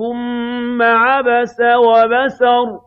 ثُمَّ عَبَسَ وَبَسَرَ